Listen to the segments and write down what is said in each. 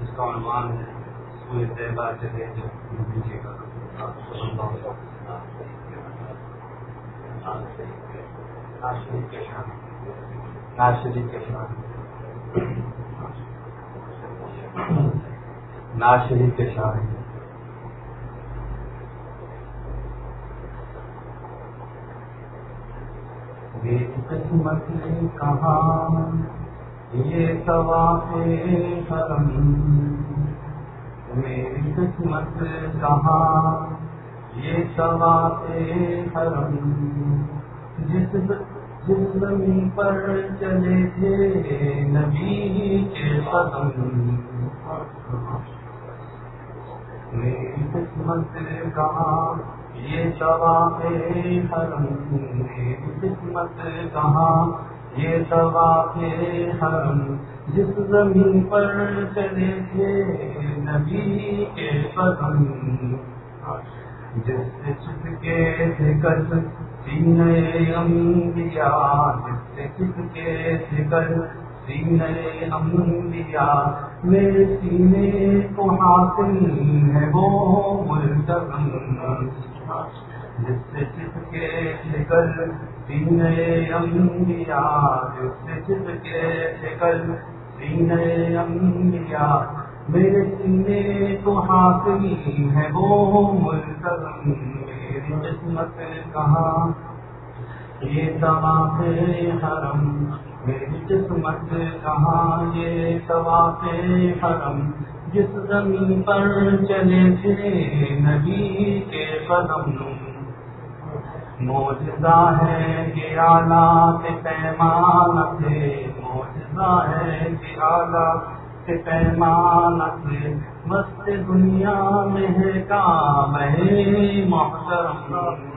جس کا عنوان ہے سوئے طیبہ کا ناشریف کے شان ناشریف کے شان ناشریف کے شان قسمت نے کہاں یہ طواف حرم میری قسمت کہاں یہ طواف حرم جس جس زمین پر چلے تھے نبی کے قدم میری قسمت کہاں یہ طواف حرم میری قسمت کہاں یہ طواف حرم جس زمین پر چلے تھے نبی کے قدم جس سے چپکے تھے کل سینے انبیاء، جس سے چپکے تھے کل سینے انبیاء میرے سینے کو حاصل ہے وہ ملتظم جس سے چپکے تھے کل سینے انبیاء جس سے چپکے تھے کل سینے انبیاء میرے سینے کو حاصل ہے وہ ملتظم میری قسمت کہاں یہ طواف حرم میری قسمت کہاں یہ طواف حرم جس زمین پر چلے تھے نبی کے قدم۔ موجزہ ہے کہ آلات پیمان تھے موجزہ ہے کہ آلات پیمان تھے مست دنیا میں ہے کام، ہے محترم۔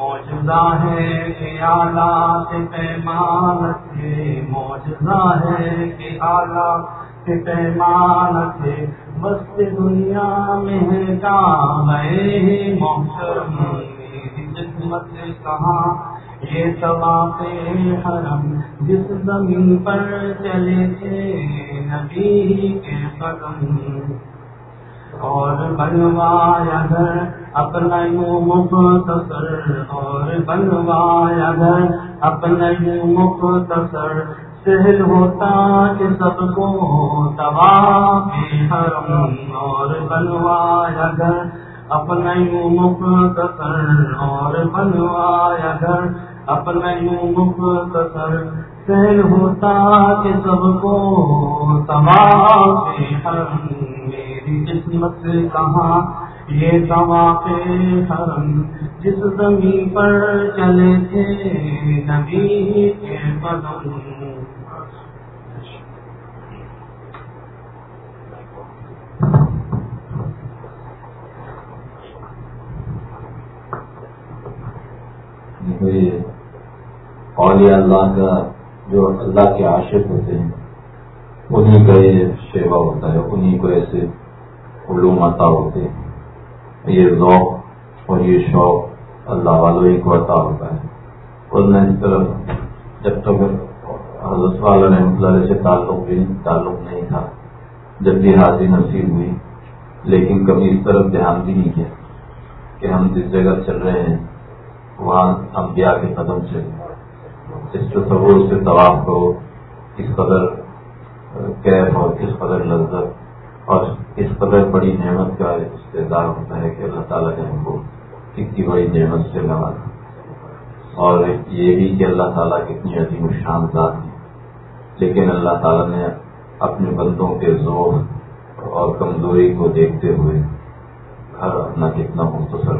موجودہ ہے کہ آلات پیمان تھے موجودہ ہے کہ آلات پیمان تھے مست دنیا میں ہے کام ہے محترم میری قسمت کہاں یہ طواف حرم جس زمین پر چلے تھے نبی کے قدم اور بنوایا گھر اپنا یوں مختصر، اور بنوایا گھر اپنا یوں مختصر۔ سہل ہوتا کہ سب کو طواف حرم، اور بنوایا گھر اپنا یوں مختصر۔ اور بنوایا گھر اپنا یوں مختصر۔ سہل ہوتا کہ سب کو طواف حرم میری قسمت کہاں یہ طواف حرم جس زمین پر چلے تھے، نبی کے قدم اولیاء اللہ کا جو اللہ کے عاشق ہوتے ہیں انہیں کا یہ شیوا ہوتا ہے انہیں کو ایسے علوم عطا ہوتے ہیں۔ یہ ذوق اور یہ شوق اللہ والوں ہی کو عطا ہوتا ہے۔ اور اس طرف جب تک حضرت والا رحمۃ اللہ سے تعلق بھی تعلق نہیں تھا، جب بھی حاضری نصیب ہوئی، لیکن کبھی اس طرف دھیان بھی نہیں کیا کہ ہم جس جگہ چل رہے ہیں، وہاں انبیاء کے قدم سے۔ اس تصور سے طواف کرو کس قدر کیف اور کس قدر لذت۔ اور کس قدر بڑی نعمت کا استعدار ہوتا ہے کہ اللہ تعالیٰ نے ہم کو کتنی بڑی نعمت سے نوازا۔ اور یہ بھی کہ اللہ تعالیٰ کتنی عظیم شان ذات ہے۔ لیکن اللہ تعالیٰ نے اپنے بندوں کے ذوق اور کمزوری کو دیکھتے ہوئے گھر اپنا کتنا مختصر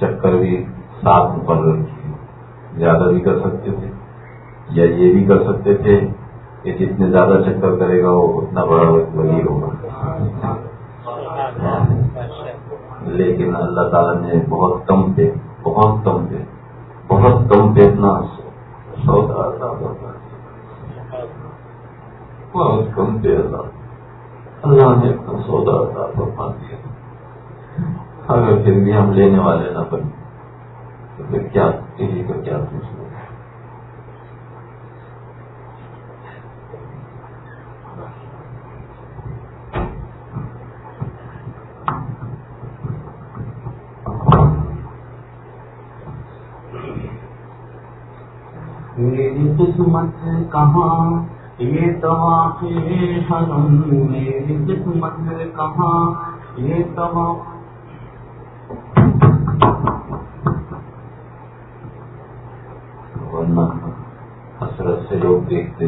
چکر بھی ساتھ مقرر کیے۔ زیادہ بھی کر سکتے تھے یا یہ بھی کر سکتے تھے کہ جتنے زیادہ چکر کرے گا وہ اتنا بڑا ولی ہوگا۔ ہاں۔ لیکن اللہ تعالیٰ نے بہت کم پہ بہت کم پہ بہت کم پہ اتنا سودا بہت کم پہ اللہ۔ اللہ نے اپنا سودا فرما دیا۔ اگر پھر بھی ہم لینے والے نہ بنے تو پھر کیا کسی کو کیا پوچھ میری قسمت کہاں؟ یہ طواف حرم میری قسمت کہاں؟ یہ طواف ورنہ حسرت سے لوگ دیکھتے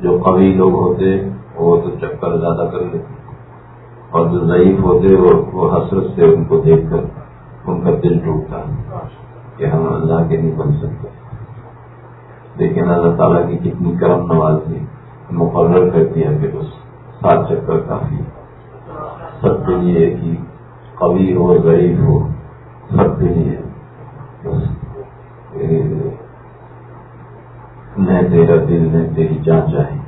جو قوی لوگ ہوتے، وہ تو چکر زیادہ کر لیتے اور جو ضعیف ہوتے، وہ حسرت سے ان کو دیکھ کر، ان کا دل ٹوٹتا کہ ہم اللہ کے نہیں بن سکتے۔ لیکن اللہ تعالیٰ کی کتنی کرم نوازی مقرر کر دیا کہ بس سات چکر کافی سب کے لیے کہ قوی ہو غریب ہو، سب کے لیے۔ میں تیرا دل میں تیری جان چاہیے۔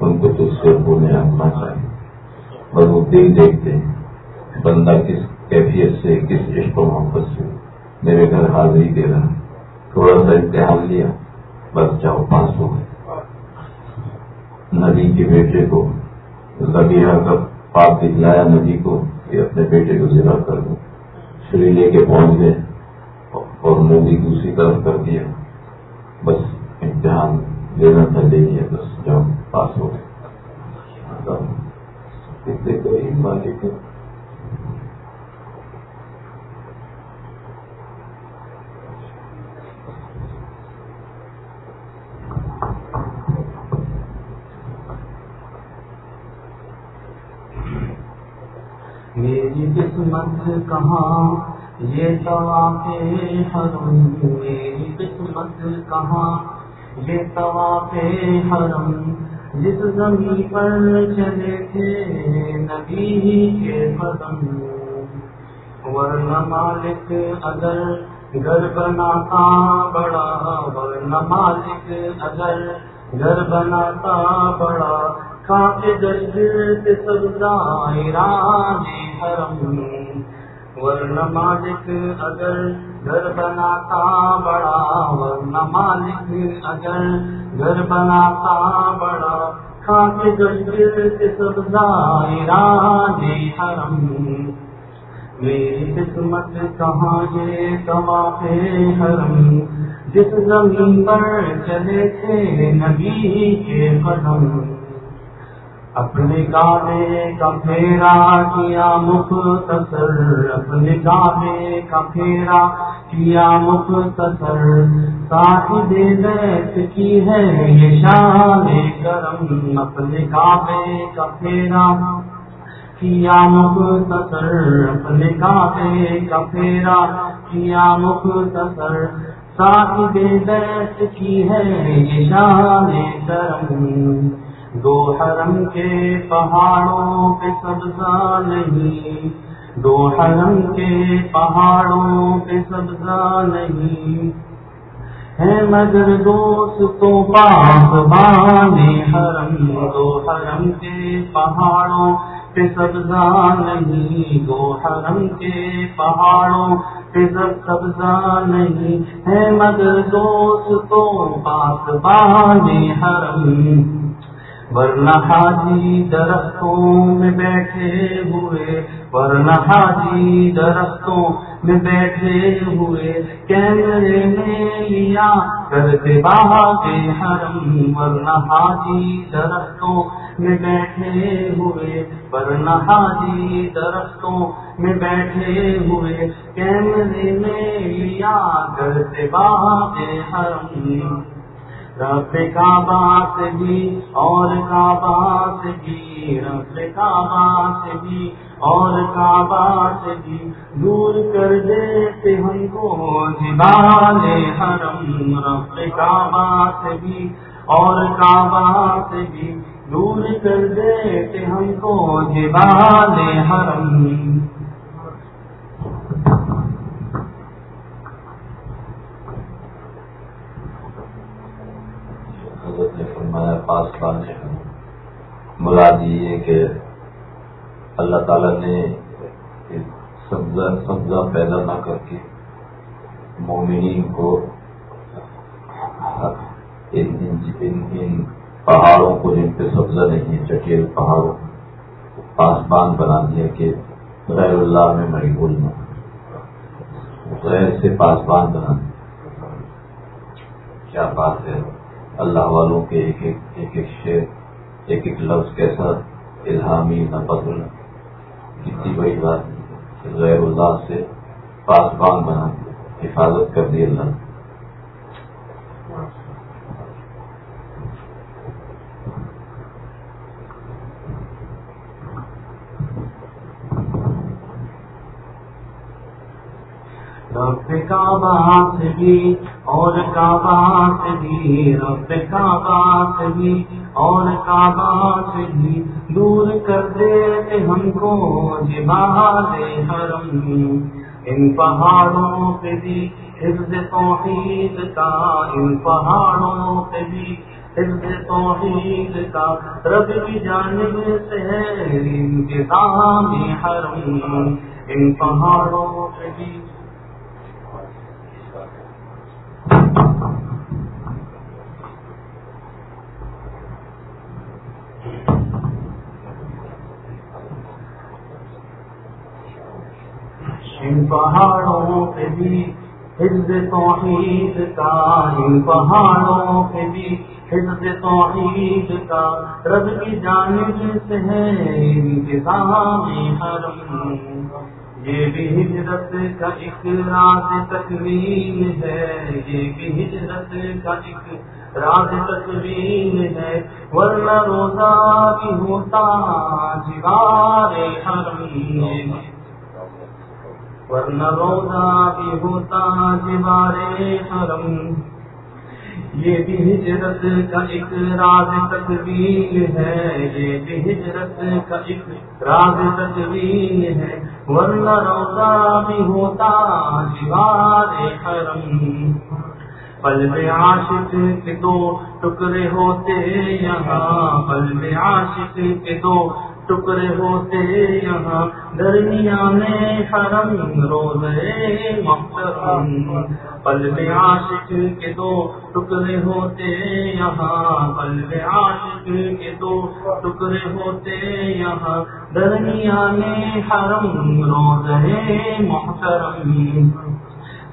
ان کو تجھ سے پونے رکھنا چاہیے۔ اور وہ دل دیکھتے ہیں، بندہ کس کیفیت سے، کس عشق و محبت سے۔ میرے گھر حاضری دے رہا۔ تھوڑا سا امتحان لیا۔ بس جاؤ، پاس ہو گئے۔ ندی کے بیٹے کو زبیرہ کا پاپ دکھلایا ندی کو کہ اپنے بیٹے کو ذرا کر دو۔ شری لے کے پہنچ گئے اور ندی دوسری طرف کر دیا۔ بس امتحان لینا تھا، لے لیا، بس جاؤ، پاس ہو گئے۔ کتنے قریب مالک ہے میری قسمت کہاں؟ یہ طواف حرم میری قسمت کہاں؟ یہ طواف حرم، جس زمین پر چلے تھے نبی کے قدم۔ ورنہ مالک اگر گھر بناتا بڑا، ورنہ مالک اگر گھر بناتا بڑا کافی جلد سبزہ ایران حرم۔ ورنہ مالک اگر گھر بناتا بڑا، ورنہ مالک اگر گھر بناتا بڑا۔ کافی جلد سبزہ ایران حرم۔ میری قسمت کہاں یہ طواف حرم؟ جس زمین پر چلے تھے نبی کے قدم۔ اپنے کعبے کا پھیرا کیا مختصر اپنے کعبے کا پھیرا کیا مختصر۔ صاحب بیت کی ہے یہ شان کرم اپنے کعبے کا پھیرا کیا مختصر۔ اپنے کعبے کا پھیرا کیا مختصر۔ صاحب بیت کی ہے یہ شان کرم۔ دو حرم کے پہاڑوں پہ سبزہ نہیں۔ دو حرم کے پہاڑوں پہ سبزہ نہیں۔ ہے مگر دوستوں پاس بانے حرم۔ دو حرم کے پہاڑوں پہ سبزہ نہیں۔ دو حرم کے پہاڑوں پہ سبزہ نہیں۔ ہے مگر دوستوں پاس بانے حرم۔ ورنہ حاجی درختوں میں بیٹھے ہوئے، ورنہ حاجی درختوں میں بیٹھے ہوئے، کیمرے میں لیا کرتے باہر حرم، ورنہ حاجی درختوں میں بیٹھے ہوئے، ورنہ حاجی درختوں میں بیٹھے ہوئے، کیمرے میں لیا کرتے باہر حرم۔ رب کعبہ سے بھی اور کعبہ سے بھی، رب کعبہ سے بھی اور کعبہ سے بھی۔ دور کر دیتے ہم کو جبال حرم، رب کعبہ سے بھی اور کعبہ سے بھی۔ دور کر دیتے ہم کو جبال حرم حضرت نے فرمایا پاس مراد یہ کہ اللہ تعالیٰ نے سبزہ سبزہ پیدا نہ کر کے مومنین کو ان ان ان پہاڑوں کو جن پہ سبزہ نہیں ہے چٹیل پہاڑوں پاسبان بنا دیا کہ غیر اللہ میں مری بولنا غیر سے پاسبان بنا دیا۔ کیا بات ہے؟ اللہ والوں کے ایک ایک ایک ایک شعر، ایک ایک لفظ کیسا الہامی نہ بدل کتنی بڑی بات غیر اللہ سے پاس بان بنا، حفاظت کر دی اللہ نے۔ رب کا بات بھی اور کا بات بھی رب کا بات بھی اور کا بات بھی دور کر دیتے ہم کو جبال حرم۔ ان پہاڑوں پہ بھی حفظ توحید کا، ان پہاڑوں پہ بھی حفظ توحید کا۔ رب کی جانب سے ہے انتظام حرم۔ ان پہاڑوں پہ بھی ان پہاڑوں پہ بھی حفظ توحید کا ان پہاڑوں پہ بھی حفظ توحید کا۔ رب کی جانب سے ہے انتظام حرم۔ یہ بھی ہجرت کا ایک راز ہے۔ یہ بھی ہجرت کا ایک راز ہے۔ ورنہ روزہ بھی ہوتا، جوار حرم۔ ورنہ روزہ بھی ہوتا جوارے حرم یہ بھی ہجرت کا ایک راز تکوین ہے، یہ بھی ہجرت کا ایک راز تکوین ہے۔ ورنہ روزہ بھی ہوتا جوارے حرم پل میں عاشق کے دو ٹکڑے ہوتے یہاں، پل میں عاشق کے دو ٹکڑے ہوتے یہاں درمیان حرم روزے محترم۔ پل میں عاشق کے دو ٹکڑے ہوتے یہاں پل میں عاشق کے دو ٹکڑے ہوتے یہاں درمیان حرم روزے محترم۔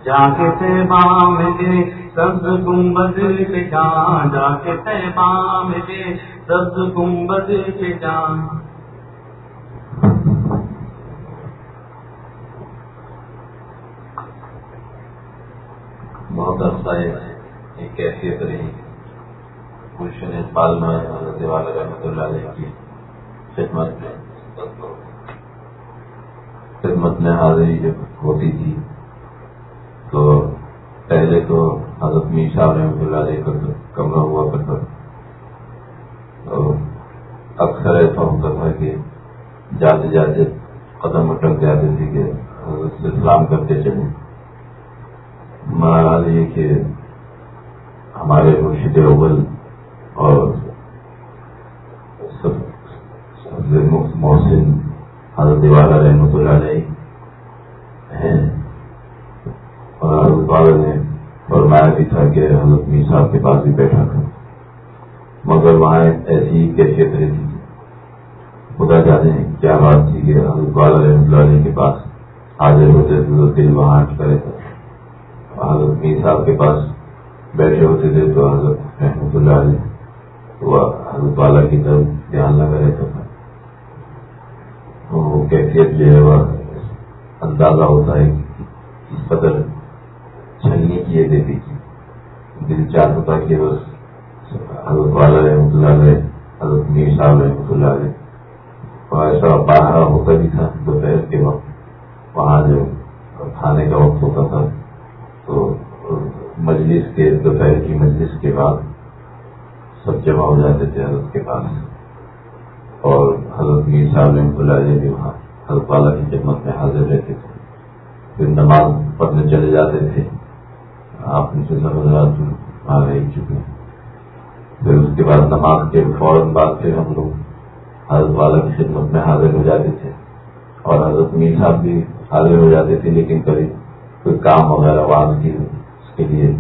جا کے تیبام دے سبز گنبد پہ جان جا کے تیبام دے سبز گنبد پہ جان بہت عرصہ ہے، ایک کیفیت رہی گلشن اقبال میں حضرت والا رحمۃ اللہ علیہ کی خدمت میں۔ خدمت میں حاضری جب ہوتی تھی، تو پہلے تو حضرت میر صاحب رحمۃ اللہ علیہ کا کمرہ ہوا کرتا تو اکثر ایسا ہوتا تھا کہ جاتے جاتے قدم اٹک جاتے تھے کہ حضرت سے سلام کرتے چلے۔ ہمارا یہ کہ ہمارے مرشد اول اور محسن حضرت والا رحمۃ اللہ علیہ ہیں۔ اور حضرت والا نے فرمایا بھی تھا کہ حضرت میر صاحب کے پاس بھی بیٹھا تھا۔ مگر وہاں ایسی کیفیت رہتی خدا جانے کیا بات تھی کہ حضرت والا رحمۃ اللہ علیہ کے پاس حاضر ہوتے تھے تو دل وہاں کرے تھا حضرت میر صاحب کے پاس بیٹھے ہوتے تھے تو حضرت رحمۃ اللہ علیہ وہ حضرت والا کی طرف دھیان لگا رہتا تھا۔ وہ کیفیت جو ہے وہ اندازہ ہوتا ہے اس قدر چھلنی کیے دیتی تھی دل چاہتا تھا کہ بس حضرت والا رحمۃ اللہ علیہ، حضرت میر صاحب رحمۃ اللہ علیہ اور ایسا باہر ہوتا بھی تھا دوپہر کے وقت۔ وہاں جو کھانے کا وقت ہوتا تھا تو مجلس کے، دوپہر کی مجلس کے بعد سب جمع ہو جاتے تھے حضرت کے پاس۔ اور حضرت میر صاحب رحمۃ اللہ علیہ بھی وہاں حضرت والا کی خدمت میں حاضر رہتے تھے۔ پھر نماز پڑھنے چلے جاتے تھے۔ آپ ان سے نماز آ رہی چکے پھر اس کے بعد نماز کے فوراً بعد پھر ہم لوگ حضرت والا کی خدمت میں حاضر ہو جاتے تھے۔ اور حضرت میر صاحب بھی حاضر ہو جاتے تھے، لیکن کبھی کوئی کام وغیرہ بات کی اس کے لیے،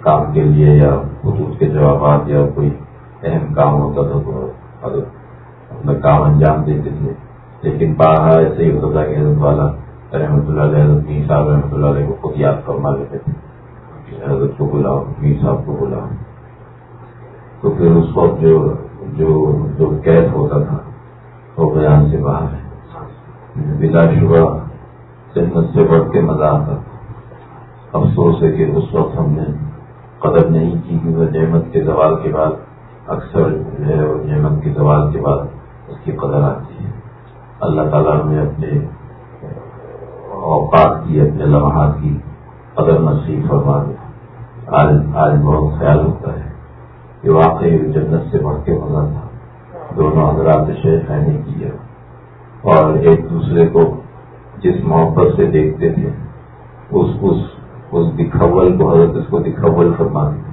کام کے لیے یا خطوط کے جوابات یا کوئی اہم کام ہوتا تھا تو اپنا کام انجام دیتے تھے۔ لیکن باہر ایسے ہی ہوتا تھا کہ حضرت والا رحمۃ اللہ علیہ، حضرت میر صاحب رحمۃ اللہ علیہ کو خود یاد فرما لیتے تھے۔ حضرت کو بلاؤ، میر صاحب کو بلاؤ۔ تو پھر اس وقت جو جو جو قید ہوتا تھا، وہ بیان سے باہر ہے۔ بلا شبہ جنت سے بڑھ کے مزہ آتا تھا افسوس ہے کہ اس وقت ہم نے قدر نہیں کی کیونکہ نعمت کے زوال کے بعد، اکثر جو ہے نعمت کے زوال کے بعد اس کی قدر آتی ہے۔ اللہ تعالیٰ نے اپنے اوقات کی، اپنے لمحات کی قدر نصیب فرما دیا آج آج بہت خیال ہوتا ہے کہ واقعی جنت سے بڑھ کے مزہ تھا۔ دونوں حضرات شیخ نے کیا اور ایک دوسرے کو جس محبت سے دیکھتے تھے، اس اس اس دکھول کو، حضرت اس کو دکھول فرما دیا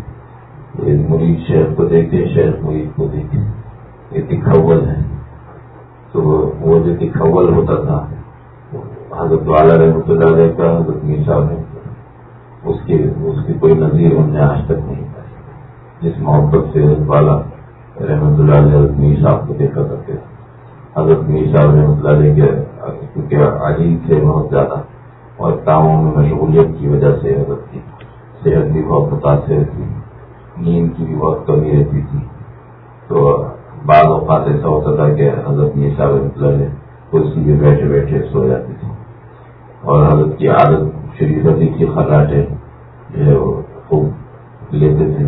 مرید شیخ کو دیکھے شیخ مرید کو دیکھے یہ دکھول ہے۔ تو وہ جو دکھول ہوتا تھا، حضرت والا رحمۃ اللہ علیہ کا، حضرت میر صاحب نے، اس کی اس کی کوئی نظیر ہم نے آج تک نہیں پائی۔ جس محبت سے حضرت والا رحمۃ اللہ علیہ، حضرت میر صاحب کو دیکھا کرتے حضرت میر صاحب رحمۃ اللہ علیہ کے کیونکہ عجیب تھے بہت زیادہ اور کاموں میں مشغولیت کی وجہ سے حضرت کی صحت بھی بہت متاثر تھی، نیند کی بھی بہت کمی رہتی تھی۔ تو بعض اوقات ایسا ہوتا تھا کہ حضرت میر صاحب رحمۃ اللہ کرسی میں بیٹھے بیٹھے سو جاتی تھی اور حضرت کی عادت شریفتی کی خراٹیں جو ہے وہ خوب لیتے تھے۔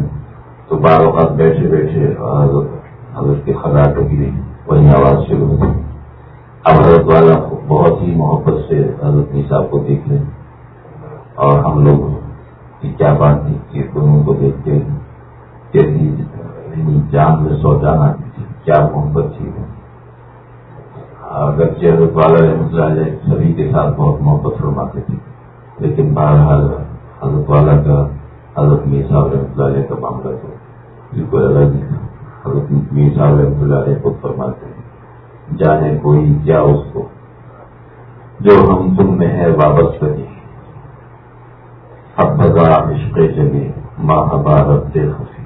تو بعض اوقات بیٹھے بیٹھے حضرت حضرت کی خراٹوں کی وہی آواز شروع ہوتی۔ حضرت والا بہت ہی محبت سے حضرت صاحب کو دیکھ لیں اور ہم لوگ کی کیا بات تھی کہ دونوں کو دیکھ کے جان میں سو جانا کیا محبت تھی اگر حضرت والا رحمۃ اللہ علیہ سبھی کے ساتھ بہت محبت فرماتے تھے، لیکن بہرحال حضرت والا کا، حضرت میر صاحب رحمۃ اللہ علیہ کا معاملہ تو بالکل الگ ہی تھا۔ حضرت میر صاحب رحمۃ اللہ علیہ خود فرماتے ہیں جانے کوئی کیا اس کو جو ہم تم میں ہے وابست کری اب بگا عشق جگہ ماں دے خفی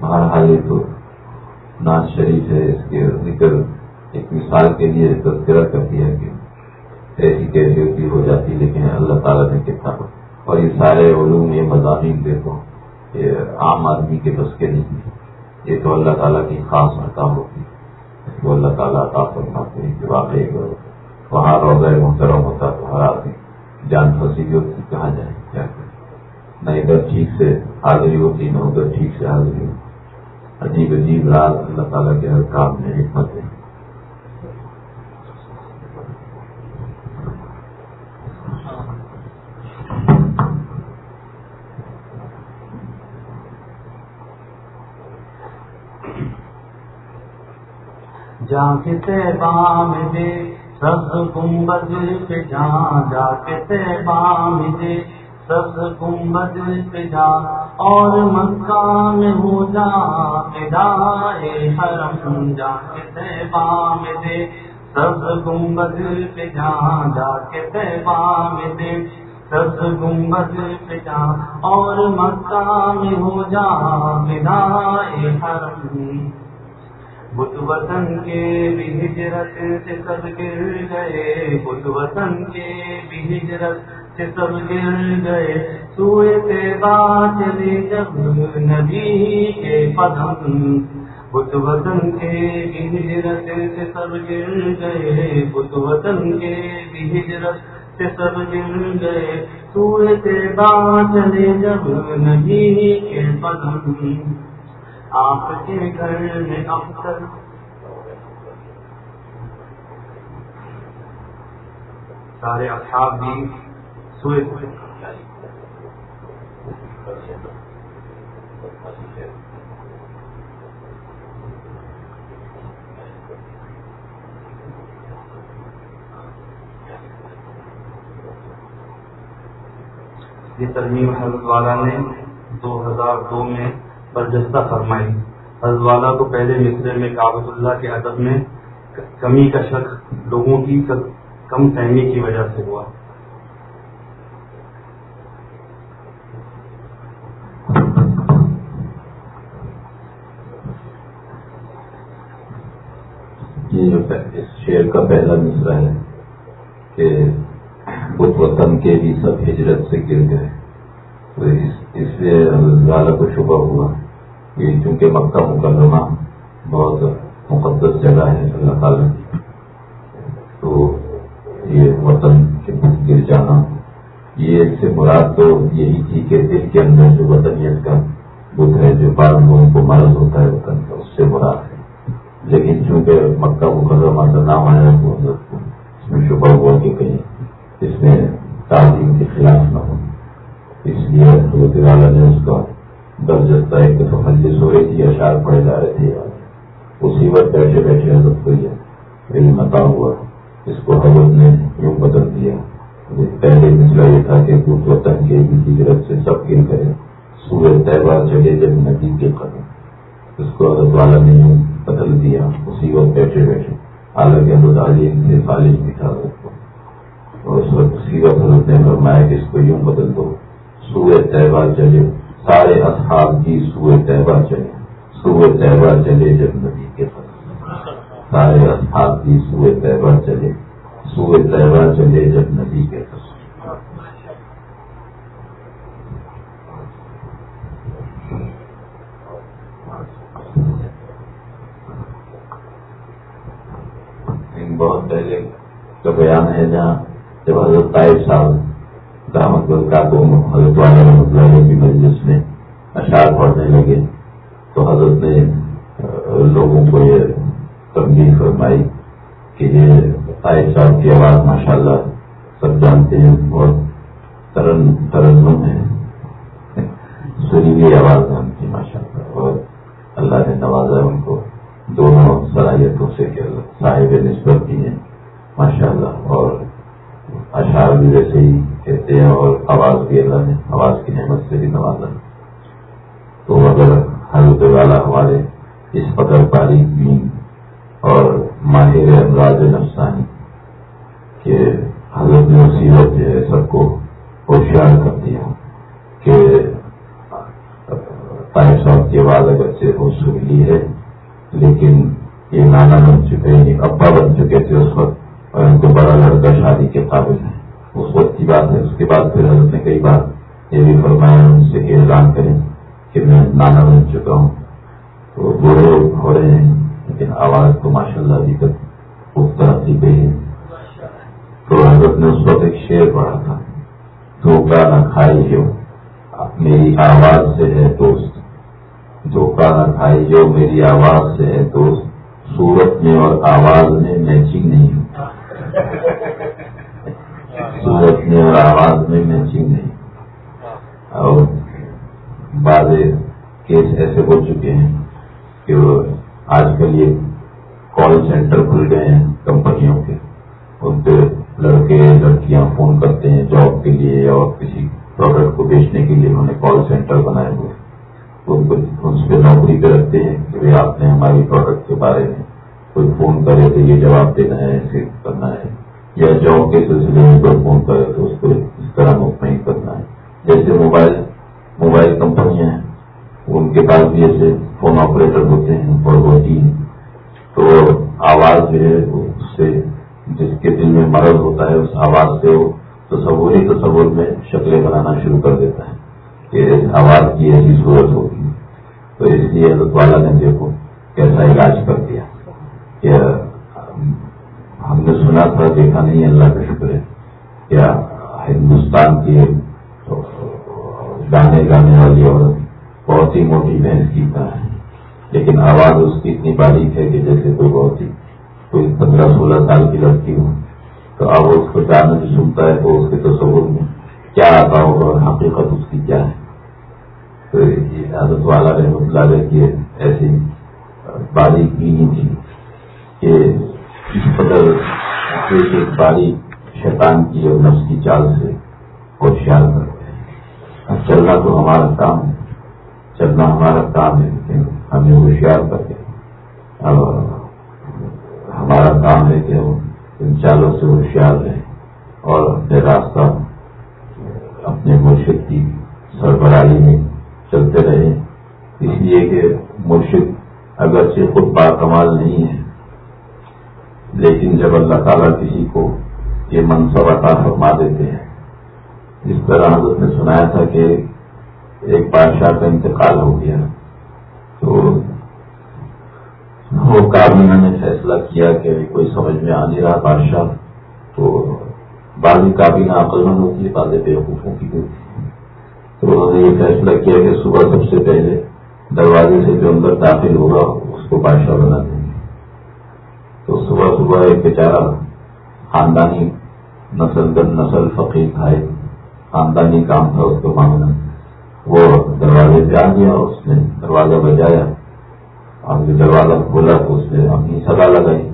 بہرحال یہ تو ناز شریف ہے، اس کے ذکر ایک مثال کے لیے تذکرہ کر دیا کہ ایسی کیفیتی ہو جاتی لیکن اللہ تعالیٰ نے کتنا اور یہ سارے علوم یہ مضامین دیکھو۔ یہ عام آدمی کے بس کے نہیں یہ تو اللہ تعالیٰ کی خاص عطا ہوتی ہے۔ وہ اللہ تعالیٰ عطا فرماتے ہیں کہ واقعی وہاں روزہ محترم ہوتا تو ہر آدمی جان پھنسی بھی ہوتی کہاں جائیں، کیا کریں۔ نہ ادھر ٹھیک سے حاضری ہوتی نہ ادھر ٹھیک سے حاضری ہوتی عجیب عجیب رات اللہ تعالیٰ کے ہر کام میں حکمت ہے۔ جا کے بام دے، سب گنبد پہ جان، جا کے بام دے، سب گنبد پہ جا اور مکہ میں ہو جا ادائے حرم جا کے بام دے۔ سب گنبد پہ جا جا کے بام دے۔ سب گنبد پہ جا اور مکہ میں ہو جا ادائے حرم بت وطن کے بھی ہجرت سے سب گر گئے بت وطن کے بھی ہجرت سے سب گر گئے سوئے سے بات چلے جب نبی کے پدم بت وطن کے بھی ہجرت سے سب گر گئے بت وطن کے بھی ہجرت سے سب گر گئے سوئے سے بات چلے جب نبی کے پدم آپ کے گھر میں افسر سارے اصحاب بھی سوئے ہوئے یہ ترمیم حضرت والا نے دو ہزار دو میں برجستہ فرمائی۔ حضرت والا کو پہلے مصرے میں کابت اللہ کے ادب میں کمی کا شک لوگوں کی کم فہمی کی وجہ سے ہوا۔ یہ جو اس شعر کا پہلا مصرا ہے کہ بت وطن کے بھی سب ہجرت سے گر گئے۔ تو اس اس سے اللہ کو شبہ ہوا کہ چونکہ مکہ مکرمہ بہت مقدس جگہ ہے اللہ تعالیٰ کی، تو یہ وطن کے گر جانا، یہ اس سے مراد تو یہی تھی کہ دل کے اندر جو وطنیت کا بت ہے، جو بعض لوگوں کو مرض ہوتا ہے وطن کا، اس سے مراد ہے۔ لیکن چونکہ مکہ مقدمہ کا نام آیا اس میں شبہ ہوا کہ کہیں اس میں تعلیم کے خلاف نہ ہو۔ اس لیے حضرت والا نے اس کا درج طے کہ مجلس ہو رہی تھی اشعار پڑے جا رہے تھے۔ اسی وقت بیٹھے بیٹھے حضرت کو یہ علم متا ہوا۔ اس کو حضرت نے یوں بدل دیا۔ پہلے مسئلہ یہ تھا کہ دودھ وطن کے ہجرت سے سب گر گئے سورج تہوار چلے جب ندی کے قدم۔ اس کو حضرت والا نے یوں بدل دیا۔ اسی وقت بیٹھے بیٹھے۔ حالانکہ حضرت عالم سے خالص بھی تھا۔ حضرت کو اور اس وقت اسی وقت حضرت نے فرمایا کہ اس کو یوں بدل دو۔ سوئے طیبہ چلے سارے اصحاب کی سوئے طیبہ چلے سوئے طیبہ چلے جب ندی کے سارے اصحاب کی سوئے طیبہ چلے سوئے طیبہ چلے جب ندی کے بہت پہلے کا بیان ہے جہاں جب حضرت طائف صاحب دامت کا کو حضرت اللہ کی مجلس میں اشعار پڑھنے لگے۔ تو حضرت نے لوگوں کو یہ تبدیل فرمائی کہ یہ طائف صاحب کی آواز ماشاء اللہ سب جانتے ہیں، بہت ترن، ترنم ہے سری ہوئی آواز ہے ان کی ماشاء اللہ اور اللہ نے نوازا ان کو۔ دونوں صلاحیتوں سے صاحب نسبت بھی ہیں ماشاء اللہ اور اشعار بھی ویسے ہی کہتے ہیں اور آواز بھی اللہ نے، آواز کی نعمت سے بھی نوازا۔ تو اگر حضرت والا ہمارے اس قدر باریک بھی اور ماہر امراض نفسانی کہ حضرت نے مصیبت جو ہے سب کو ہوشیار کر دیا کہ طاہر صاحب کی آواز اگر سے ہو سکلی ہے، لیکن یہ نانا بن چکے ہیں ابا بن چکے تھے اس وقت اور ان کو بڑا لڑکا شادی کے قابل ہے اس وقت کی بات ہے۔ اس کے بعد پھر حضرت نے کئی بار یہ بھی فرمایا، ان سے کہ اعلان کریں کہ میں نانا بن چکا ہوں۔ تو بوڑھے ہو رہے ہیں، لیکن آواز تو ماشاء اللہ ابھی تک اس طرح سی گئی ہے۔ تو حضرت نے اس وقت ایک شعر پڑھا تھا دھوکہ نہ کھائی جو میری آواز سے ہے دوست۔ دھوکہ نہ کھائی جو میری آواز سے ہے دوست۔ صورت میں اور آواز میں میچنگ نہیں ہوتا۔ سورت میں اور آواز میں میچنگ نہیں۔ اور بعض کیس ایسے ہو چکے ہیں کہ وہ آج کل یہ کال سینٹر کھل گئے ہیں کمپنیوں کے۔ ان پہ لڑکے، لڑکیاں فون کرتے ہیں جاب کے لیے اور کسی پروڈکٹ کو بیچنے کے لیے۔ انہوں نے کال سینٹر بنائے ہوئے۔ ان کو اس پہ نوکری پہ رکھتے ہیں کہ آپ نے ہماری پروڈکٹ کے بارے میں کوئی فون کرے تو یہ جواب دینا ہے ایسے کرنا ہے۔ یا جاب کے سلسلے میں کوئی فون کرے تو اس کو اس طرح مطمئن کرنا ہے۔ جیسے موبائل موبائل کمپنیاں ہیں، ان کے پاس بھی ایسے فون آپریٹر ہوتے ہیں اور ہوتی ہیں تو آواز جو ہے اس سے جس کے دل میں مرض ہوتا ہے، اس آواز سے وہ تصوری تصور میں شکلیں بنانا شروع کر دیتا ہے کہ آواز کی ایسی صورت ہوگی۔ تو اس لیے حضرت والا نے دیکھو کیسا علاج کر دیا۔ کہ ہم نے سنا تھا، دیکھا نہیں، اللہ کا شکر ہے۔ کیا ہندوستان کی گانے گانے والی عورت بہت ہی موٹی بھینس کی طرح ہے۔ لیکن آواز اس کی اتنی باریک ہے کہ جیسے کوئی بہت ہی کوئی پندرہ سولہ سال کی لڑکی ہو۔ تو اب اس کو گانا جو سنتا ہے تو اس کے تصور میں کیا آتا ہوگا اور حقیقت اس کی کیا ہے۔ تو یہ عادت والا رحمت اللہ کی ایسی باریک بھی نہیں تھی کہ اس قدر باری شیطان کی اور نفس کی چال سے ہوشیار کرتے ہیں۔ چلنا تو ہمارا کام ہے۔ چلنا ہمارا کام ہے، لیکن ہمیں ہوشیار کرتے اور ہمارا کام ہے کہ ہم ان چالوں سے ہوشیار رہیں اور اپنے راستہ، اپنے مرشد کی سربراہی میں چلتے رہیں۔ اس لیے کہ مرشد اگرچہ خود با کمال نہیں ہے لیکن جب اللہ تعالیٰ کسی کو یہ منصب عطا فرما دیتے ہیں، اس طرح حضرت نے سنایا تھا کہ ایک بادشاہ کا انتقال ہو گیا، تو وہ کابینہ نے فیصلہ کیا کہ کوئی سمجھ میں آ نہیں رہا بادشاہ، تو بعضی کابینہ عقل مند ہوتی ہے، بعض بیوقوفوں کی ہوتی ہے۔ تو انہوں نے یہ فیصلہ کیا کہ صبح سب سے پہلے دروازے سے جو اندر داخل ہوگا، اس کو بادشاہ بنا دیں۔ تو صبح صبح ایک بیچارہ خاندانی نسل در نسل فقیر تھا، ایک خاندانی کام تھا اس کو مانگنا وہ دروازے پہ آ گیا، اس نے دروازہ بجایا اور جو دروازہ کھولا تو اس نے اپنی سزا لگائی۔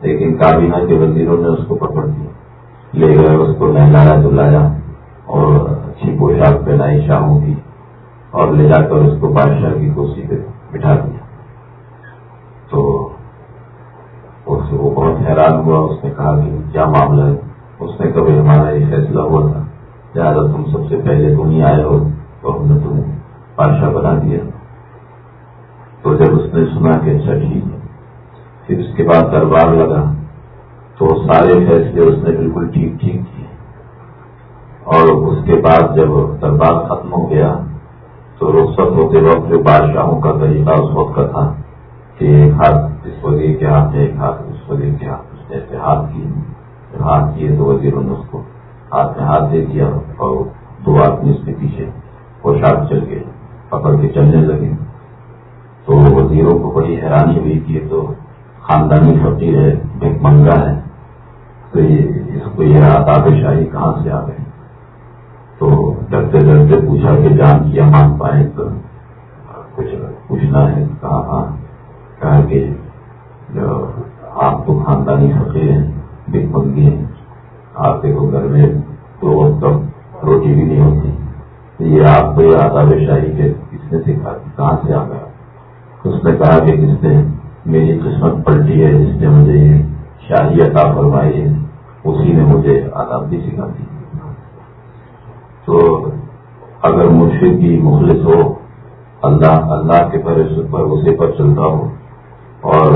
لیکن کابینہ کے وزیروں نے اس کو پکڑ دیا لے گئے، اس کو نہلایا، دلایا اور اچھی پوشاک پہنائی شاہوں کی اور لے جا کر اس کو بادشاہ کی کرسی پہ بٹھا دیا۔ تو حیران ہوا، اس نے کہا کہ کیا معاملہ ہے؟ اس نے کبھی ہمارا یہ فیصلہ ہوا تھا زیادہ تم سب سے پہلے تم ہی آئے ہو تو ہم نے تمہیں بادشاہ بنا دیا۔ تو جب اس نے سنا کہ اچھا ٹھیک ہے، پھر اس کے بعد دربار لگا، تو سارے فیصلے اس نے بالکل ٹھیک ٹھیک کیے۔ اور اس کے بعد جب دربار ختم ہو گیا، تو رخصت ہوتے وقت جو بادشاہوں کا طریقہ اس وقت کا تھا کہ ایک ہاتھ اس وزیر کے ہاتھ میں ایک ہاتھ اس وزیر ایسے ہاتھ کیے جب ہاتھ کیے تو وزیروں نے اس کو ہاتھ میں ہاتھ دے دیا اور دو آدمی اس کے پیچھے پوشاک چل کے پکڑ کے چلنے لگے۔ تو وزیروں کو بڑی حیرانی ہوئی کہ تو خاندانی فقیر ہے ایک منگا ہے۔ تو یہ اس کو یہ آتاب شاہی کہاں سے آ گئے؟ تو ڈرتے ڈرتے پوچھا کہ جان کیا مان پائے تو کچھ پوچھنا ہے، کہا ہاں کہا کہ جو آپ تو خاندانی فقیر ہیں بگ منگی ہیں۔ آپ کے گھر میں تو وقت روٹی بھی نہیں ہوتی۔ یہ آپ کو یہ آتاب شاہی کے کس نے سکھا؟ کہاں سے آ گیا؟ اس نے کہا کہ جس نے میری قسمت پلٹی ہے، جس نے مجھے یہ شاہی عطا فرمائی ہے، اسی نے مجھے آزادی سکھا دی۔ تو اگر مرشد کی مخلص ہو، اللہ اللہ کے بھروسے پر چلتا ہو اور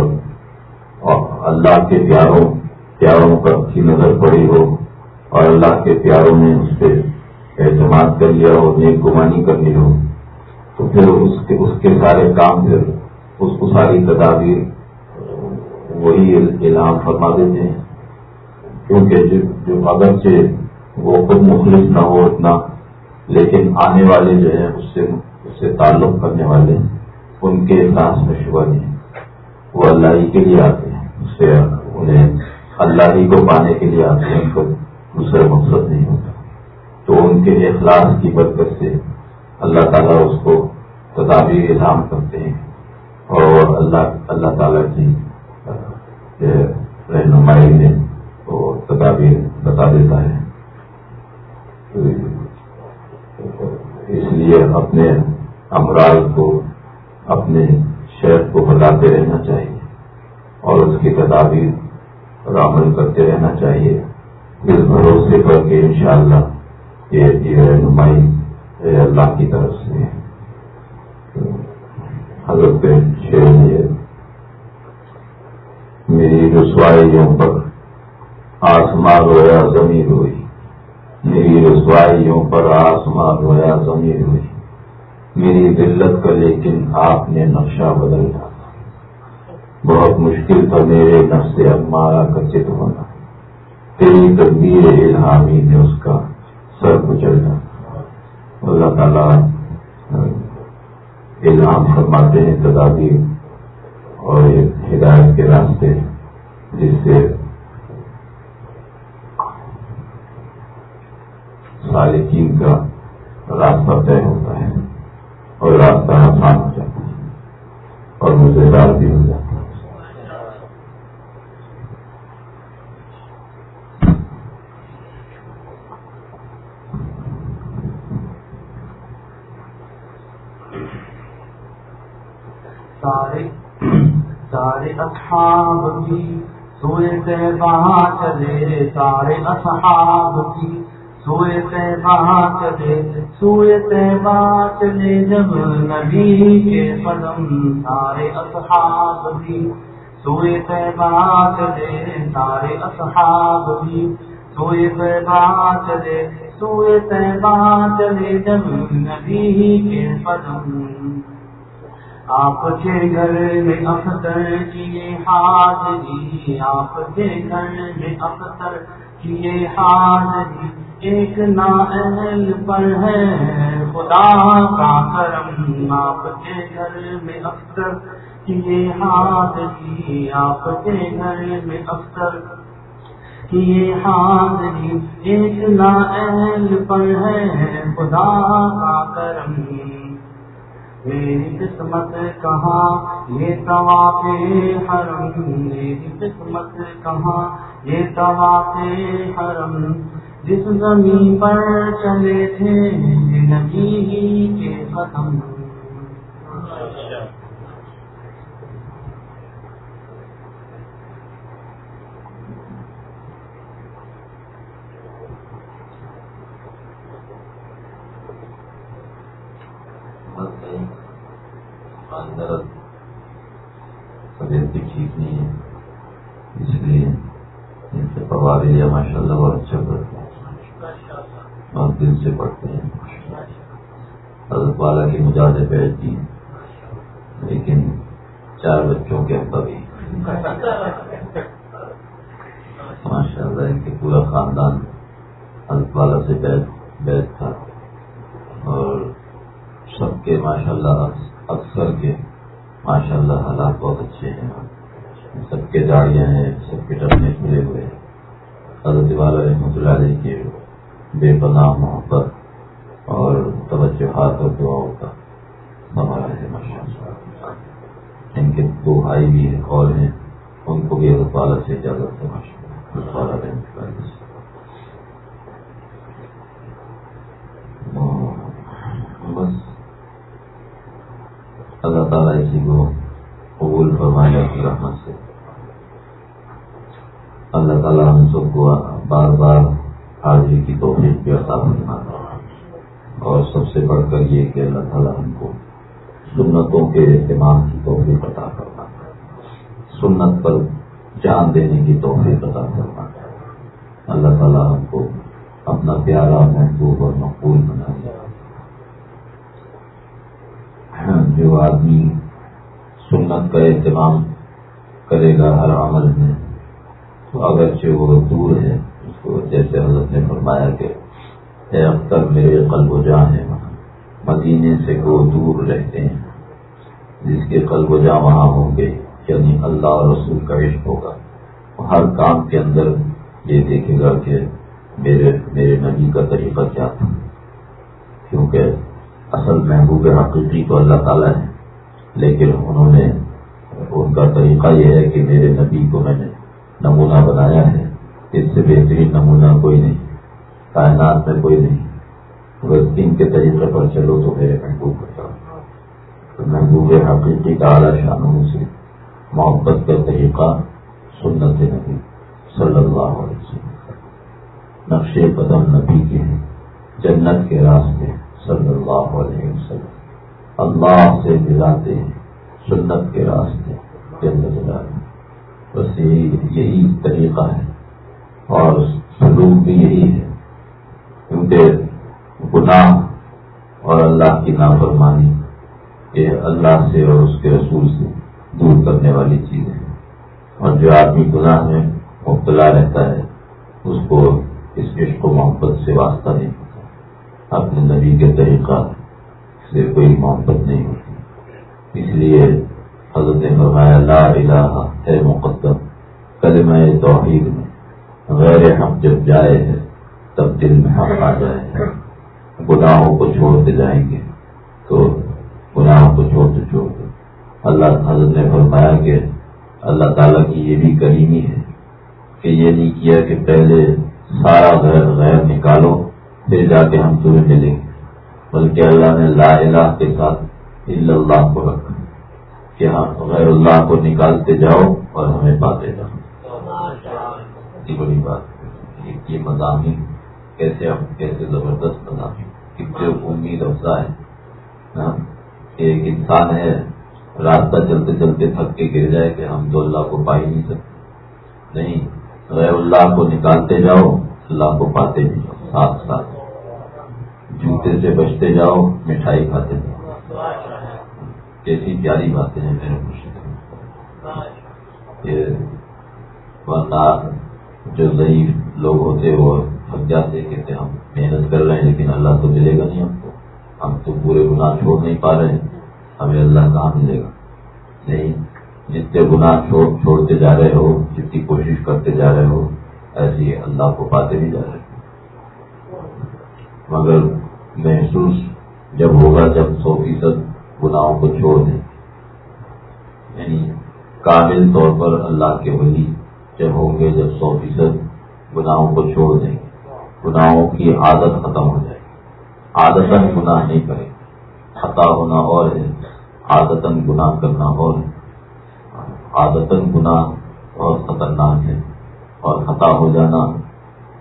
اللہ کے پیاروں پیاروں پر کی نظر پڑی ہو اور اللہ کے پیاروں نے اس پہ اعتماد کر لیا ہو، نیک گمانی کر لی ہو، تو پھر اس کے اس کے سارے کام پھر اس کو ساری تدابیر وہی اعلان فرما دیتے ہیں۔ کیونکہ جو اگرچہ وہ خود مخلص نہ ہو اتنا، لیکن آنے والے جو ہیں اس سے اس سے تعلق کرنے والے ان کے احساس میں شبہ نہیں۔ وہ اللہ ہی کے لیے آتے ہیں۔ اس سے انہیں اللہ ہی کو پانے کے لیے آتے ہیں کو دوسرا مقصد نہیں ہوتا۔ تو ان کے اخلاص کی برکت سے اللہ تعالیٰ اس کو تدابیر اعلان کرتے ہیں اور اللہ اللہ تعالیٰ کی رہنمائی میں وہ تدابیر بتا دیتا ہے۔ اس لیے اپنے امراض کو، اپنے شہر کو بتاتے رہنا چاہیے۔ اور اس کی تدابیر پر عمل کرتے رہنا چاہیے۔ اس بھروسے پر کہ انشاءاللہ یہ جی رہنمائی اللہ کی طرف سے۔ حضرت شیر میری رسوائیوں پر آسمان رویا، زمین روئی۔ میری رسوائیوں پر آسمان رویا، زمین ہوئی میری دلت کا لیکن آپ نے نقشہ بدل ڈالا بہت مشکل تھا میرے نفس امارا کا چت ہونا۔ تیری تدبیر الہامی نے اس کا سر کچل ڈالا اللہ تعالیٰ الہام فرماتے ہیں تدابیر اور ہدایت کے راستے جس سے سارے کا راستہ طے ہوتا ہے اور راستہ آسان ہو جاتا ہے۔ اور مجھے دار بھی ہو جاتا ہے سارے سارے اصحاب بھی سوئے تیبہ چلے سارے اصحاب کی سوئے تیبہ چلے سوئے تیبہ چلے جب نبی کے قدم سارے اصحاب بھی سوئے تیبہ چلے سارے اصحاب بھی سوئے تیبہ چلے سوئے تیبہ چلے جب نبی کے قدم آپ کے گھر میں اختر کیے حاضری، آپ کے گھر میں اختر کیے حاضری۔ ایک نااہل پر ہے خدا کا کرم، آپ کے گھر میں اختر کیے حاضری، آپ کے گھر میں اختر کیے حاضری۔ ایک نااہل پر ہے خدا کا کرم قسمت کہاں، یہ طواف حرم میری قسمت کہاں، یہ طواف حرم۔ جس زمین پر چلے تھے نبی کے قدم درد طبیعت بھی ٹھیک نہیں ہے اس لیے ان سے پروار لیا ماشاء اللہ بہت اچھا کرتے ہیں بہت دل سے پڑھتے ہیں حضرت والا کی مجاز بیٹھ دی لیکن چار بچوں کے ابا بھی ماشاء اللہ ان کے پورا خاندان حضرت والا سے بیٹھ بیٹھ تھا اور سب کے ماشاء اللہ اکثر کے ماشاء اللہ حالات بہت اچھے ہیں سب کے داڑیاں ہیں سب کے ٹپنے کھلے ہوئے ہیں حضرت والا رحمۃ اللہ علیہ کے بے پناہ محبت اور توجہات اور دعاؤں کا ہمارا ہے ماشاء اللہ ان کے دو بھائی بھی ہیں اور ہیں ان کو بھی حضرت والا سے اجازت ہے ماشاء اللہ حضرت والا رحمۃ اللہ علیہ سے. ہاں، بس اللہ تعالیٰ اسی کو قبول فرمائے اپنی رحمت سے. اللہ تعالیٰ ہم سب کو بار بار حاضری کی توفیق بھی عطا فرماتا اور سب سے بڑھ کر یہ کہ اللہ تعالیٰ ہم کو سنتوں کے اہتمام کی توفیق عطا فرماتا سنت پر جان دینے کی توفیق عطا فرماتا اللہ تعالیٰ ہم کو اپنا پیارا، محبوب اور مقبول بنا دیا جو آدمی سنت کا اہتمام کرے گا ہر عمل میں، تو اگرچہ وہ دور ہے، اس کو جیسے حضرت نے فرمایا کہ، اے اختر میرے قلب و جان ہے مدینے سے وہ دور رہتے ہیں، جس کے قلب و جان وہاں ہوں گے۔ یعنی اللہ اور رسول کا عشق ہوگا ہر کام کے اندر یہ دیکھے گا کہ میرے میرے نبی کا طریقہ کیا تھا۔ کیونکہ اصل محبوب حقیقی تو اللہ تعالیٰ ہے لیکن انہوں نے، ان کا طریقہ یہ ہے کہ میرے نبی کو میں نے نمونہ بنایا ہے۔ اس سے بہترین نمونہ کوئی نہیں، کائنات میں کوئی نہیں۔ اگر دن کے طریقے پر چلو تو میرے محبوب پر چلو تو محبوب حقیقی کا اعلیٰ شانوں سے محبت کا طریقہ سنت نبی صلی اللہ علیہ وسلم نقش قدم نبی کے ہیں، جنت کے راستے صلی اللہ علیہ وسلم۔ اللہ سے ملاتے ہیں، سنت کے راستے جنت بس یہی یہی طریقہ ہے۔ اور سلوک بھی یہی ہے۔ کیونکہ گناہ اور اللہ کی نافرمانی یہ اللہ سے اور اس کے رسول سے دور کرنے والی چیز ہے۔ اور جو آدمی گناہ میں مبتلا رہتا ہے، اس کو اس عشق و محبت سے واسطہ نہیں ہوتا۔ اپنے نبی کے طریقہ سے کوئی محبت نہیں ہوتی۔ اس لیے حضرت فرمایا، لا الہ اے مقدم، کلمہ توحید میں غیر حق جب جائے ہے، تب دل میں حق آ جائے ہے۔ گناہوں کو چھوڑتے جائیں گے تو گناہوں کو چھوڑتے چھوڑتے اللہ حضرت نے فرمایا کہ اللہ تعالیٰ کی یہ بھی کریمی ہے کہ یہ نہیں کیا کہ پہلے سارا غیر غیر نکالو، پھر جا کے ہم تمہیں ملیں گے۔ بلکہ اللہ نے لا الہ کے ساتھ اللہ کو رکھا کہ ہم غیر اللہ کو نکالتے جاؤ اور ہمیں پاتے جاؤ۔ اتنی بڑی بات یہ مضامین، کیسے کیسے زبردست مضامین۔ کتنے امید افزا ہے ہاں؟ ایک انسان ہے راستہ چلتے چلتے تھک کے گر جائے کہ ہم تو اللہ کو پا ہی نہیں سکتے۔ نہیں، غیر اللہ کو نکالتے جاؤ، اللہ کو پاتے بھی جاؤ، ساتھ ساتھ۔ جوتے سے بچتے جاؤ، مٹھائی کھاتے جاؤ کیسی پیاری باتیں ہیں میرے یہ ورنہ جو ضعیف لوگ ہوتے وہ تھک جاتے کہتے ہم محنت کر رہے ہیں لیکن اللہ تو ملے گا نہیں ہم کو۔ ہم تو پورے گناہ چھوڑ نہیں پا رہے ہیں۔ ہمیں اللہ کہاں ملے گا؟ نہیں، جتنے گناہ چھوڑ چھوڑتے جا رہے ہو، جتنی کوشش کرتے جا رہے ہو، ایسی اللہ کو پاتے بھی جا رہے ہو۔ مگر محسوس جب ہوگا جب سو فیصد گناہوں کو چھوڑ دیں۔ یعنی کامل طور پر اللہ کے ولی جب ہوں گے، جب سو فیصد گناہوں کو چھوڑ دیں گناہوں کی عادت ختم ہو جائے گی۔ عادت گناہ نہیں کرے خطا ہونا اور ہے۔ عادتن گناہ کرنا اور عادتن گناہ اور خطرناک ہے اور خطا ہو جانا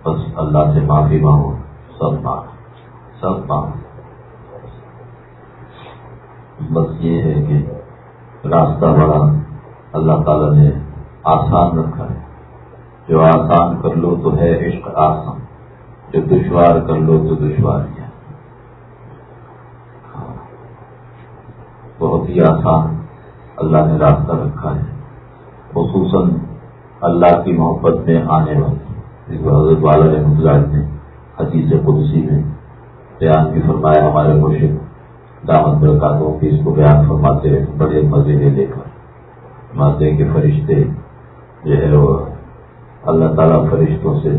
بس اللہ سے معافی مانگو، سب معاف سب معاف۔ بس یہ ہے کہ راستہ بڑا اللہ تعالی نے آسان رکھا ہے۔ جو آسان کر لو تو ہے عشق آسان، جو دشوار کر لو تو دشوار۔ ہے بہت ہی آسان اللہ نے راستہ رکھا ہے۔ خصوصاً اللہ کی محبت میں آنے والے۔ حضرت والا رحمۃ اللہ نے حدیث قدسی میں بیان بھی فرمایا، ہمارے مرشد دامت برکاتوں کی اس کو بیان فرماتے ہیں، بڑے مزے لے لے کر۔ ماتے کے فرشتے جو ہے وہ اللہ تعالیٰ فرشتوں سے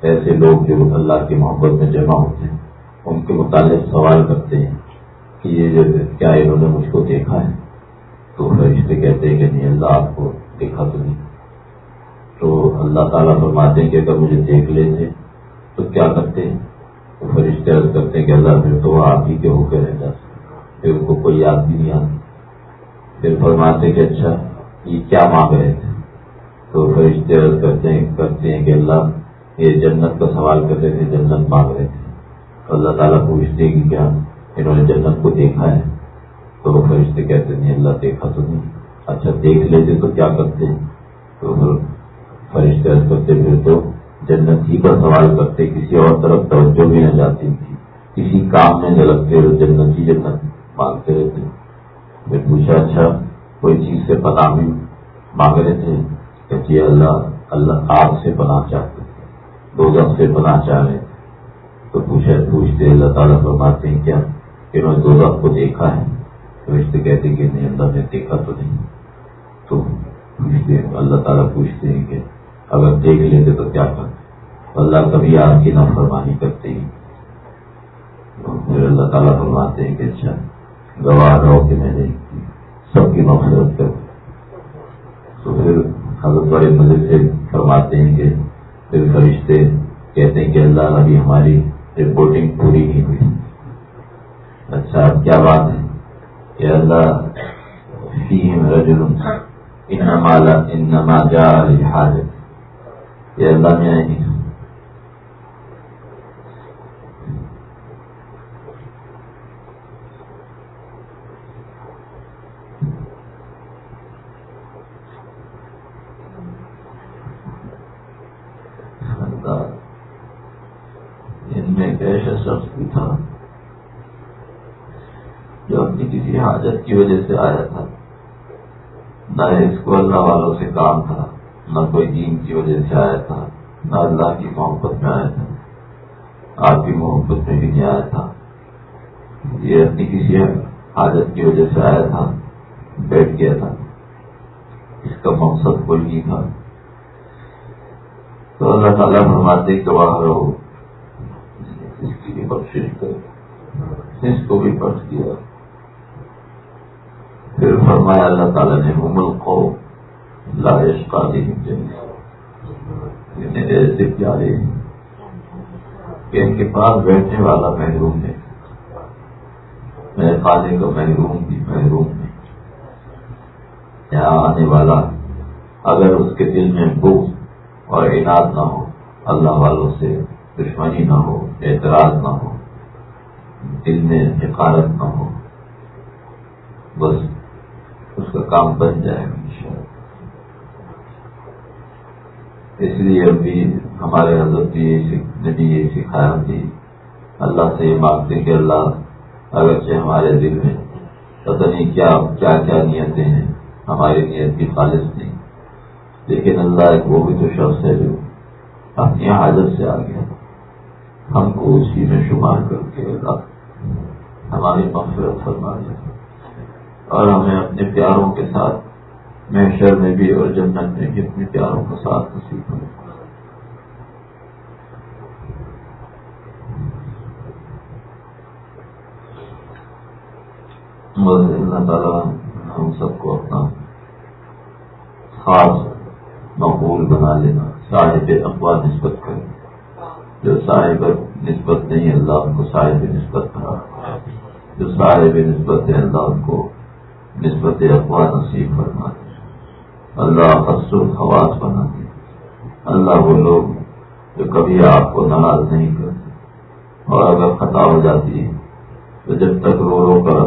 ایسے لوگ جو اللہ کی محبت میں جمع ہوتے ہیں، ان کے متعلق سوال کرتے ہیں۔ کہ یہ جو کیا انہوں نے مجھ کو دیکھا ہے؟ تو فرشتے کہتے ہیں کہ نہیں، اللہ آپ کو دیکھا تو نہیں۔ تو اللہ تعالیٰ فرماتے ہیں کہ اگر مجھے دیکھ لیتے، تو کیا کرتے؟ ہیں تو فرشتے عرض کرتے ہیں کہ اللہ پھر تو وہ آپ ہی کے ہو کے رہ جاتے پھر ان کو کوئی یاد بھی نہیں آتی۔ پھر فرماتے کہ اچھا یہ کیا مانگ رہے تھے؟ تو فرشتے عرض کرتے ہیں کرتے ہیں کہ اللہ، یہ جنت کا سوال کر رہے تھے، جنت مانگ رہے تھے۔ اللہ تعالیٰ پوچھتے ہیں کہ کیا؟ انہوں نے جنت کو دیکھا ہے۔ تو وہ فرشتے کہتے نہیں اللہ دیکھا تو نہیں۔ اچھا دیکھ لیتے تو کیا کرتے تو فرشتے کرتے پھر تو جنت ہی کا سوال کرتے، کسی اور طرف توجہ بھی نہ جاتی تھی۔ کسی کام میں نہ لگتے جنت ہی جنت مانگتے رہتے۔ پھر پوچھا اچھا کوئی چیز سے پناہ بھی مانگ رہے تھے؟ کہ جی اللہ اللہ آپ سے پناہ چاہتے تھے دو دم سے پناہ چاہ رہے۔ تو پوچھا، پوچھتے، اللہ تعالیٰ فرماتے ہیں، کیا انہوں نے دو کو دیکھا ہے رشتے کہتے کہ نہیں، اللہ نے دیکھا تو نہیں۔ تو پوچھتے اللہ تعالیٰ پوچھتے ہیں کہ اگر دیکھ لیتے تو کیا کرتے؟ اللہ کبھی آپ کی نافرمانی کرتے ہی۔ پھر اللہ تعالیٰ فرماتے ہیں کہ اچھا گواہ رہو کہ میں نے سب کی مفرت کر تو پھر حضرت بڑے مزے سے فرماتے ہیں کہ پھر فرشتے کہتے ہیں کہ اللہ ابھی ہماری رپورٹنگ پوری نہیں ہوئی۔ اچھا اب کیا بات ہے؟ کہ اللہ فیم رجل انما لا انما جاء للحاجت۔ یہ اللہ میں نہیں ان میں ایک ایسا شخص بھی تھا۔ جو اپنی کسی حاجت کی وجہ سے آیا تھا۔ نہ اس کو اللہ والوں سے کام تھا، نہ کوئی دین کی وجہ سے آیا تھا، نہ اللہ کی محبت میں آیا تھا۔ آپ کی محبت میں بھی نہیں آیا تھا۔ یہ اپنی کسی حاجت کی وجہ سے آیا تھا، بیٹھ گیا تھا۔ اس کا مقصد کوئی نہیں تھا۔ تو اللہ تعالیٰ فرماتے کہ وہاں رہو۔ اس کی بھی بخش کر اس کو بھی بخش کیا۔ پھر فرمایا اللہ تعالیٰ نے ممل کو لائش کا ایسے پیارے کہ ان کے پاس بیٹھنے والا محروم ہے۔ میرے خالے کا محروم بھی محروم نہیں یہاں آنے والا اگر اس کے دل میں بک اور انعد نہ ہو، اللہ والوں سے دشمنی نہ ہو، اعتراض نہ ہو، دل میں حفاظت نہ ہو، بس اس کا کام بن جائے گا اس لیے ابھی ہمارے حضرت نے بھی یہ سکھایا تھی اللہ سے یہ مانگتے کہ اللہ اگرچہ ہمارے دل میں پتہ نہیں کیا کیا کیا نیتیں ہیں، ہماری نیت بھی خالص نہیں، لیکن اللہ ایک وہ بھی تو شخص ہے جو اپنی حاجت سے آ گیا ہم کو اسی میں شمار کر کے اللہ ہماری مغفرت فرما دے۔ اور ہمیں اپنے پیاروں کے ساتھ محشر میں بھی اور جنت میں بھی اپنے پیاروں کا ساتھ نصیب کرے اللہ تعالیٰ ہم سب کو اپنا خاص مقبول بنا لینا، صاحب افواہ نسبت کرے جو صاحب نسبت نہیں، اللہ ان کو صاحب نسبت کرا جو صاحب نسبت ہے، اللہ ان کو نسبت افواہ نصیب فرما دے اللہ حسر خواص بنا دے اللہ وہ لوگ جو کبھی آپ کو ناراض نہیں کرتے۔ اور اگر خطا ہو جاتی ہے، تو جب تک رو رو کر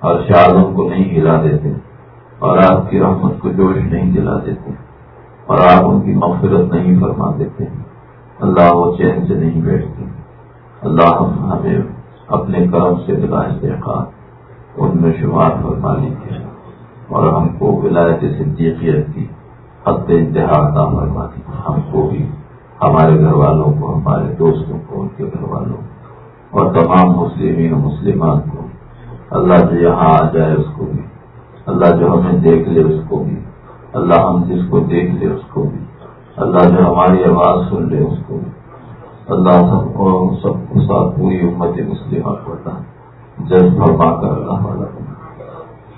اور شادوں کو نہیں ہلا دیتے، اور آپ کی رحمت کو جوش نہیں دلا دیتے، اور آپ ان کی مغفرت نہیں فرما دیتے، اللہ وہ چین سے نہیں بیٹھتے۔ اللہ ہمیں اپنے کرم سے دلا استحقاق ان میں شمار فرما لیجیے اور ہم کو ولایت صدیقیت کی حد انتہا عطا فرما دیجیے ہم کو بھی، ہمارے گھر والوں کو، ہمارے دوستوں کو، ان کے گھر والوں کو، اور تمام مسلمین و مسلمان کو۔ اللہ جو یہاں آ جائے اس کو بھی۔ اللہ جو ہمیں دیکھ لے اس کو بھی۔ اللہ ہم جس کو دیکھ لے اس کو بھی۔ اللہ جو ہماری آواز سن لے اس کو بھی۔ اللہ سب کو سب کو ساتھ پوری امت مسلمہ کرتا جذب فرما کر اللہ والا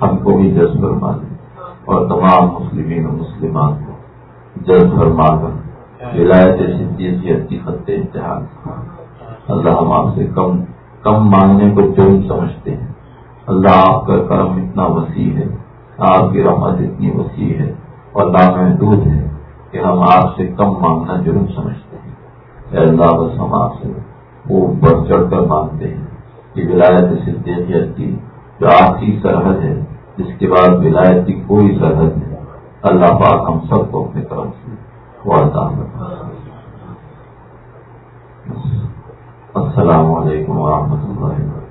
ہم کو بھی جذب فرما دے اور تمام مسلمین و مسلمان کو جذب فرما کر ولایت صدیقیت کی خط امتحان۔ اللہ ہم آپ سے کم کم مانگنے کو جرم سمجھتے ہیں۔ اللہ آپ کا کرم اتنا وسیع ہے، آپ کی رحمت اتنی وسیع ہے اور اللہ محدود ہے کہ ہم آپ سے کم مانگنا جرم سمجھتے ہیں۔ اے اللہ، بس ہم آپ سے وہ بڑھ چڑھ کر مانگتے ہیں۔ کہ ولایت صدیقیت کی جو آخری سرحد ہے، جس کے بعد ولایت کی کوئی سرحد نہیں۔ اللہ پاک ہم سب کو اپنے طرف سے وعدہ السلام علیکم ورحمۃ اللہ وبرکاتہ۔